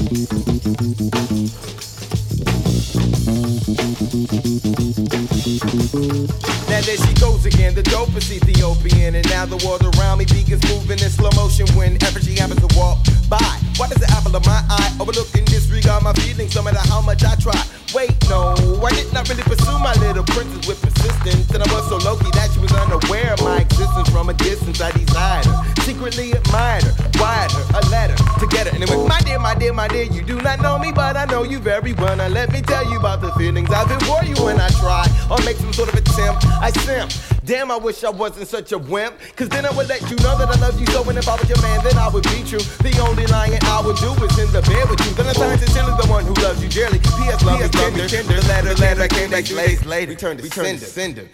Now there she goes again, the dopest Ethiopian. And now the world around me begins moving in slow motion whenever she happens to walk by. Why does the apple of my eye overlook and disregard my feelings no matter how much I try? Wait, no, I did not really pursue my little princess with persistence. And I was so low key that she was unaware of my existence from a distance. I desired her, secretly admired her, wired her a letter get. And it went, my dear, my dear, my dear, you do not know me, but I know you very well. Now let me tell you about the feelings I've been for you when I try or make some sort of attempt. I simp. Damn, I wish I wasn't such a wimp. Cause then I would let you know that I love you so. And if I was your man, then I would be true. The only lying I would do is in the bed with you. Then I signed sincerely the one who loves you dearly. P.S. Love me tender. The letter, the letter came back later. Return to sender.